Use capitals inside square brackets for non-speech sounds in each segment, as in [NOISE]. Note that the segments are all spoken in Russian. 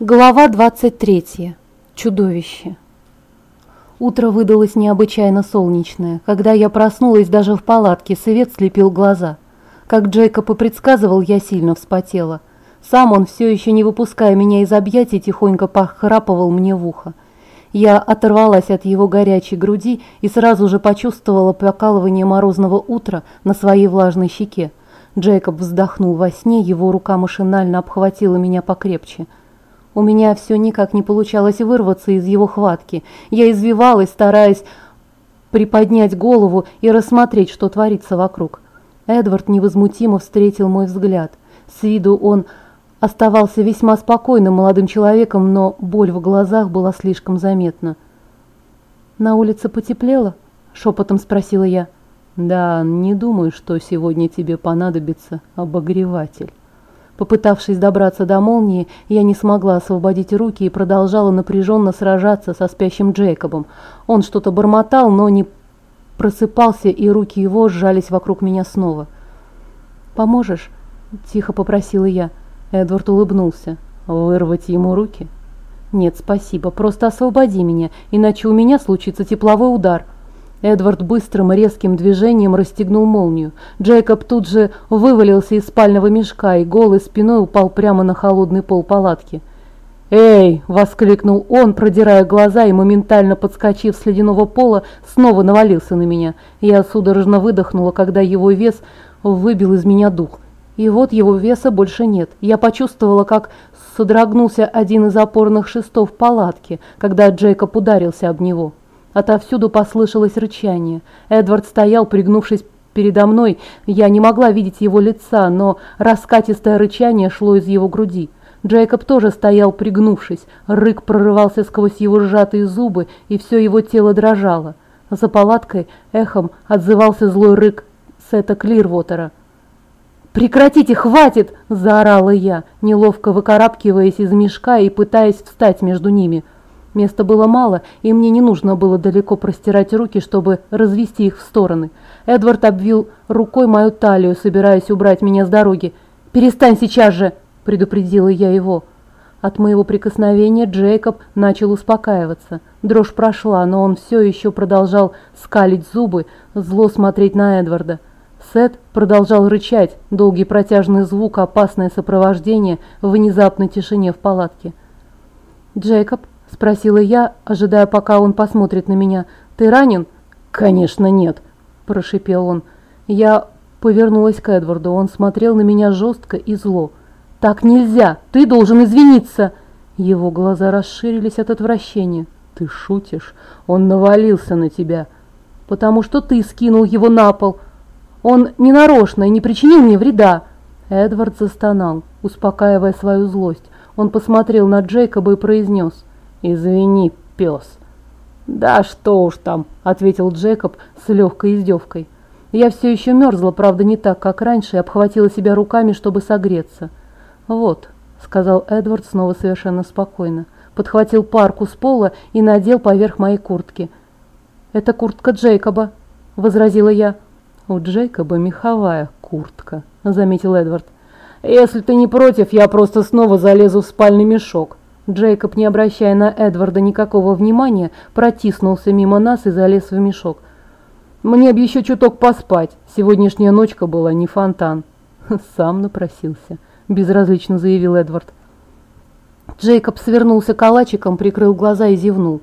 Глава 23. Чудовище. Утро выдалось необычайно солнечное. Когда я проснулась даже в палатке, свет слепил глаза. Как Джейкоб и предсказывал, я сильно вспотела. Сам он, все еще не выпуская меня из объятий, тихонько похрапывал мне в ухо. Я оторвалась от его горячей груди и сразу же почувствовала покалывание морозного утра на своей влажной щеке. Джейкоб вздохнул во сне, его рука машинально обхватила меня покрепче – у меня все никак не получалось вырваться из его хватки. Я извивалась, стараясь приподнять голову и рассмотреть, что творится вокруг. Эдвард невозмутимо встретил мой взгляд. С виду он оставался весьма спокойным молодым человеком, но боль в глазах была слишком заметна. «На улице потеплело?» – шепотом спросила я. «Да, не думаю, что сегодня тебе понадобится обогреватель». Попытавшись добраться до молнии, я не смогла освободить руки и продолжала напряженно сражаться со спящим Джейкобом. Он что-то бормотал, но не просыпался, и руки его сжались вокруг меня снова. «Поможешь?» – тихо попросила я. Эдвард улыбнулся. «Вырвать ему руки?» «Нет, спасибо, просто освободи меня, иначе у меня случится тепловой удар». Эдвард быстрым резким движением расстегнул молнию. Джейкоб тут же вывалился из спального мешка и голой спиной упал прямо на холодный пол палатки. «Эй!» – воскликнул он, продирая глаза и, моментально подскочив с ледяного пола, снова навалился на меня. Я судорожно выдохнула, когда его вес выбил из меня дух. И вот его веса больше нет. Я почувствовала, как содрогнулся один из опорных шестов палатки, когда Джейкоб ударился об него. Отовсюду послышалось рычание. Эдвард стоял, пригнувшись передо мной. Я не могла видеть его лица, но раскатистое рычание шло из его груди. Джейкоб тоже стоял, пригнувшись. Рык прорывался сквозь его сжатые зубы, и все его тело дрожало. За палаткой эхом отзывался злой рык Сета Клирвотера. «Прекратите, хватит!» – заорала я, неловко выкарабкиваясь из мешка и пытаясь встать между ними – Места было мало, и мне не нужно было далеко простирать руки, чтобы развести их в стороны. Эдвард обвил рукой мою талию, собираясь убрать меня с дороги. «Перестань сейчас же!» – предупредила я его. От моего прикосновения Джейкоб начал успокаиваться. Дрожь прошла, но он все еще продолжал скалить зубы, зло смотреть на Эдварда. Сет продолжал рычать, долгий протяжный звук, опасное сопровождение в внезапной тишине в палатке. «Джейкоб», – спросила я, ожидая, пока он посмотрит на меня. «Ты ранен?» «Конечно нет», – прошипел он. Я повернулась к Эдварду. Он смотрел на меня жестко и зло. «Так нельзя! Ты должен извиниться!» Его глаза расширились от отвращения. «Ты шутишь? Он навалился на тебя!» «Потому что ты скинул его на пол! Он ненарочно и не причинил мне вреда!» Эдвард застонал, успокаивая свою злость. Он посмотрел на Джейкоба и произнес. «Извини, пес». «Да что уж там», — ответил Джекоб с легкой издевкой. Я все еще мерзла, правда не так, как раньше, и обхватила себя руками, чтобы согреться. «Вот», — сказал Эдвард снова совершенно спокойно, подхватил парку с пола и надел поверх моей куртки. «Это куртка Джейкоба», — возразила я. «У Джейкоба меховая куртка», — заметил Эдвард. «Если ты не против, я просто снова залезу в спальный мешок», Джейкоб, не обращая на Эдварда никакого внимания, протиснулся мимо нас и залез в мешок. «Мне б еще чуток поспать. Сегодняшняя ночка была не фонтан». [LAUGHS] «Сам напросился», – безразлично заявил Эдвард. Джейкоб свернулся калачиком, прикрыл глаза и зевнул.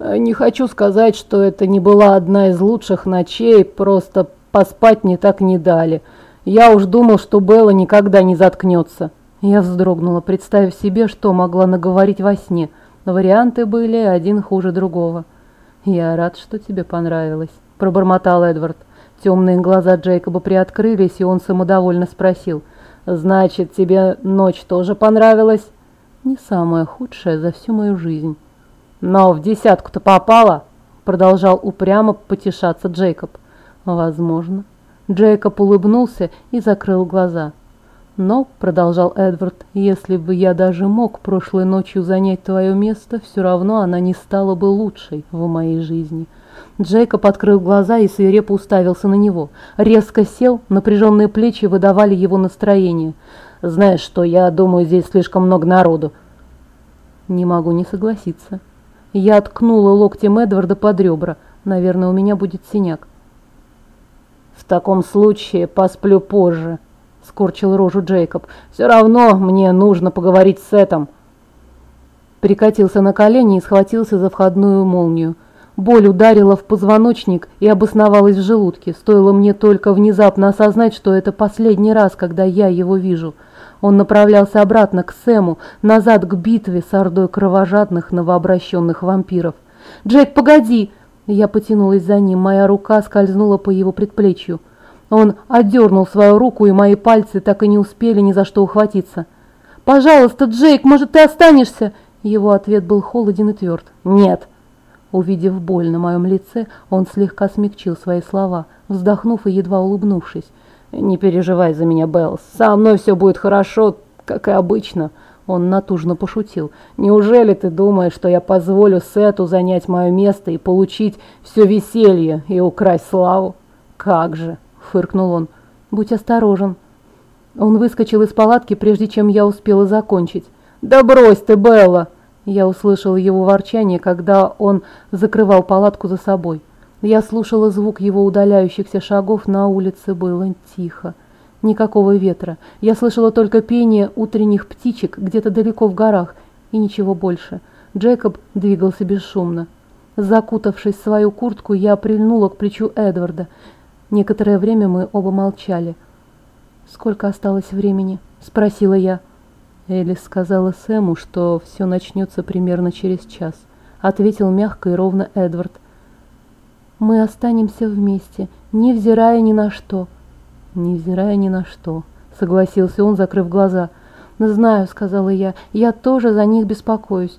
«Не хочу сказать, что это не была одна из лучших ночей, просто поспать не так не дали. Я уж думал, что Белла никогда не заткнется». Я вздрогнула, представив себе, что могла наговорить во сне. Варианты были один хуже другого. «Я рад, что тебе понравилось», – пробормотал Эдвард. Темные глаза Джейкоба приоткрылись, и он самодовольно спросил. «Значит, тебе ночь тоже понравилась?» «Не самая худшая за всю мою жизнь». «Но в десятку-то попала?» – продолжал упрямо потешаться Джейкоб. «Возможно». Джейкоб улыбнулся и закрыл глаза. Но, продолжал Эдвард, если бы я даже мог прошлой ночью занять твое место, все равно она не стала бы лучшей в моей жизни. Джейкоб открыл глаза и свирепо уставился на него. Резко сел, напряженные плечи выдавали его настроение. «Знаешь что, я думаю, здесь слишком много народу». Не могу не согласиться. Я ткнула локтем Эдварда под ребра. Наверное, у меня будет синяк. «В таком случае посплю позже», — скорчил рожу Джейкоб. «Все равно мне нужно поговорить с Сетом». Прикатился на колени и схватился за входную молнию. Боль ударила в позвоночник и обосновалась в желудке. Стоило мне только внезапно осознать, что это последний раз, когда я его вижу. Он направлялся обратно к Сэму, назад к битве с ордой кровожадных новообращенных вампиров. «Джек, погоди!» Я потянулась за ним, моя рука скользнула по его предплечью. Он отдернул свою руку, и мои пальцы так и не успели ни за что ухватиться. «Пожалуйста, Джейк, может, ты останешься?» Его ответ был холоден и тверд. «Нет!» Увидев боль на моем лице, он слегка смягчил свои слова, вздохнув и едва улыбнувшись. «Не переживай за меня, Беллс. Со мной все будет хорошо, как и обычно». Он натужно пошутил. «Неужели ты думаешь, что я позволю Сету занять мое место и получить все веселье и украсть славу?» «Как же!» — фыркнул он. «Будь осторожен». Он выскочил из палатки, прежде чем я успела закончить. «Да брось ты, Белла!» Я услышала его ворчание, когда он закрывал палатку за собой. Я слушала звук его удаляющихся шагов, на улице было тихо. Никакого ветра. Я слышала только пение утренних птичек где-то далеко в горах, и ничего больше. Джейкоб двигался бесшумно. Закутавшись в свою куртку, я прильнула к плечу Эдварда. Некоторое время мы оба молчали. «Сколько осталось времени?» – спросила я. Элис сказала Сэму, что все начнется примерно через час. Ответил мягко и ровно Эдвард. «Мы останемся вместе, невзирая ни на что». «Невзирая ни на что», — согласился он, закрыв глаза. «Знаю», — сказала я, — «я тоже за них беспокоюсь».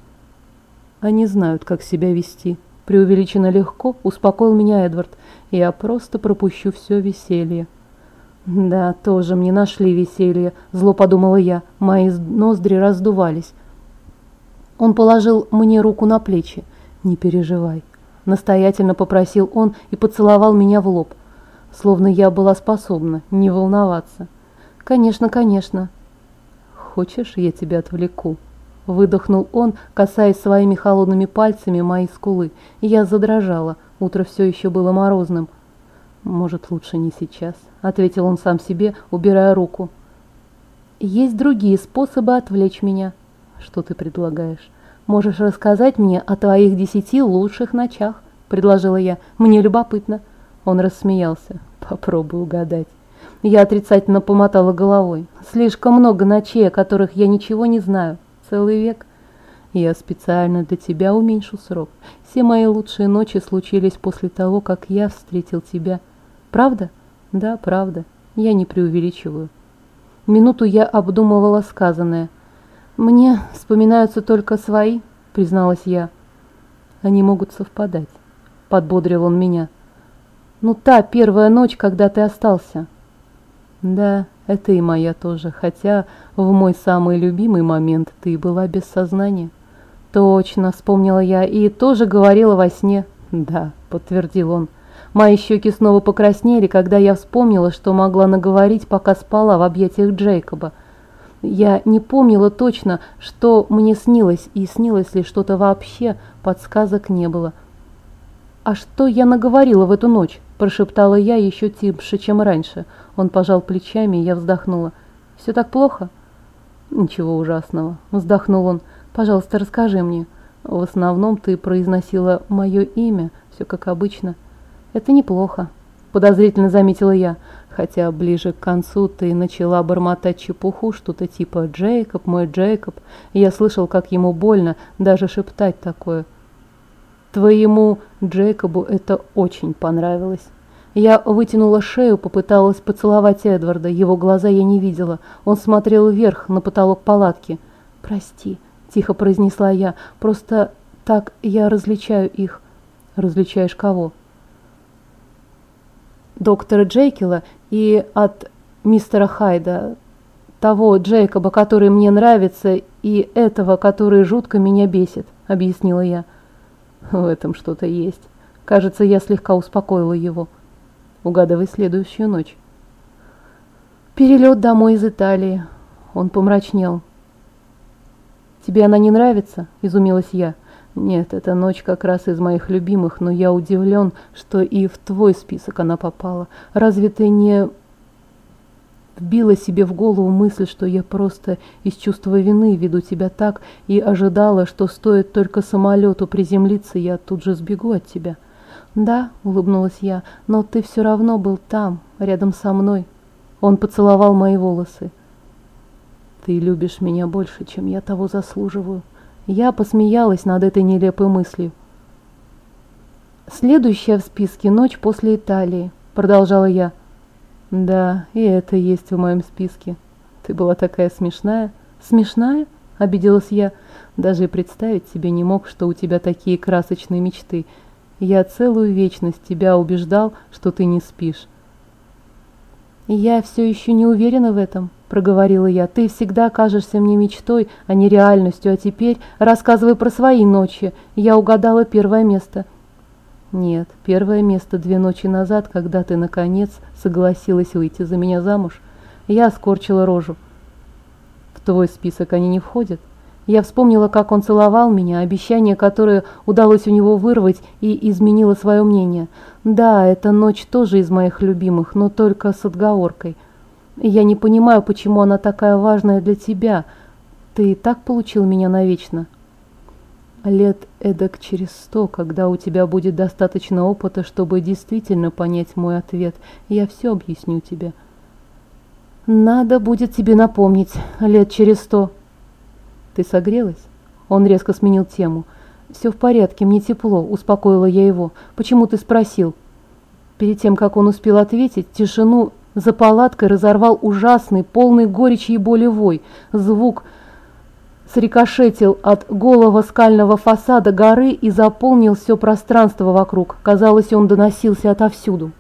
«Они знают, как себя вести», — преувеличенно легко успокоил меня Эдвард. «Я просто пропущу все веселье». «Да, тоже мне нашли веселье», – зло подумала я. Мои ноздри раздувались. Он положил мне руку на плечи. «Не переживай», – настоятельно попросил он и поцеловал меня в лоб, словно я была способна не волноваться. «Конечно, конечно». «Хочешь, я тебя отвлеку?» Выдохнул он, касаясь своими холодными пальцами моей скулы, я задрожала. Утро все еще было морозным. «Может, лучше не сейчас», — ответил он сам себе, убирая руку. «Есть другие способы отвлечь меня». «Что ты предлагаешь?» «Можешь рассказать мне о твоих десяти лучших ночах», — предложила я. «Мне любопытно». Он рассмеялся. «Попробуй угадать». Я отрицательно помотала головой. «Слишком много ночей, о которых я ничего не знаю. Целый век». Я специально для тебя уменьшу срок. Все мои лучшие ночи случились после того, как я встретил тебя. Правда? Да, правда. Я не преувеличиваю. Минуту я обдумывала сказанное. Мне вспоминаются только свои, призналась я. Они могут совпадать. Подбодрил он меня. Ну, та первая ночь, когда ты остался. Да, это и моя тоже, хотя в мой самый любимый момент ты была без сознания. Точно, вспомнила я, и тоже говорила во сне. Да, подтвердил он. Мои щеки снова покраснели, когда я вспомнила, что могла наговорить, пока спала в объятиях Джейкоба. Я не помнила точно, что мне снилось, и снилось ли что-то вообще, подсказок не было. «А что я наговорила в эту ночь?» – прошептала я еще тише, чем раньше. Он пожал плечами, и я вздохнула. «Все так плохо?» «Ничего ужасного», – вздохнул он. «Пожалуйста, расскажи мне. В основном ты произносила мое имя, все как обычно». «Это неплохо», – подозрительно заметила я, хотя ближе к концу ты начала бормотать чепуху, что-то типа «Джейкоб, мой Джейкоб», я слышал, как ему больно даже шептать такое. Твоему Джейкобу это очень понравилось. Я вытянула шею, попыталась поцеловать Эдварда. Его глаза я не видела. Он смотрел вверх, на потолок палатки. «Прости», – тихо произнесла я, – «просто так я различаю их». «Различаешь кого?» доктора Джейкила и от мистера Хайда, того Джейкоба, который мне нравится, и этого, который жутко меня бесит», — объяснила я. [LAUGHS] «В этом что-то есть. Кажется, я слегка успокоила его. Угадывай следующую ночь». «Перелет домой из Италии». Он помрачнел. «Тебе она не нравится?» – изумилась я. «Нет, эта ночь как раз из моих любимых, но я удивлен, что и в твой список она попала. Разве ты не...» Вбила себе в голову мысль, что я просто из чувства вины веду тебя так и ожидала, что стоит только самолету приземлиться, я тут же сбегу от тебя. «Да», — улыбнулась я, — «но ты все равно был там, рядом со мной». Он поцеловал мои волосы. «Ты любишь меня больше, чем я того заслуживаю». Я посмеялась над этой нелепой мыслью. «Следующая в списке ночь после Италии», — продолжала я. «Да, и это есть в моем списке. Ты была такая смешная». «Смешная?» — обиделась я. «Даже и представить себе не мог, что у тебя такие красочные мечты. Я целую вечность тебя убеждал, что ты не спишь». «Я все еще не уверена в этом», — проговорила я. «Ты всегда кажешься мне мечтой, а не реальностью, а теперь рассказывай про свои ночи. Я угадала первое место». «Нет, первое место две ночи назад, когда ты, наконец, согласилась выйти за меня замуж. Я скорчила рожу. В твой список они не входят. Я вспомнила, как он целовал меня, обещание, которое удалось у него вырвать, и изменила свое мнение. Да, эта ночь тоже из моих любимых, но только с отговоркой. Я не понимаю, почему она такая важная для тебя. Ты и так получил меня навечно. Лет эдак через сто, когда у тебя будет достаточно опыта, чтобы действительно понять мой ответ, я все объясню тебе. Надо будет тебе напомнить, лет через сто. «Ты согрелась?» Он резко сменил тему. «Все в порядке, мне тепло», — успокоила я его. «Почему ты спросил?» Перед тем, как он успел ответить, тишину за палаткой разорвал ужасный, полный горечи и боли вой. Звук срикошетил от голого скального фасада горы и заполнил все пространство вокруг. Казалось, он доносился отовсюду.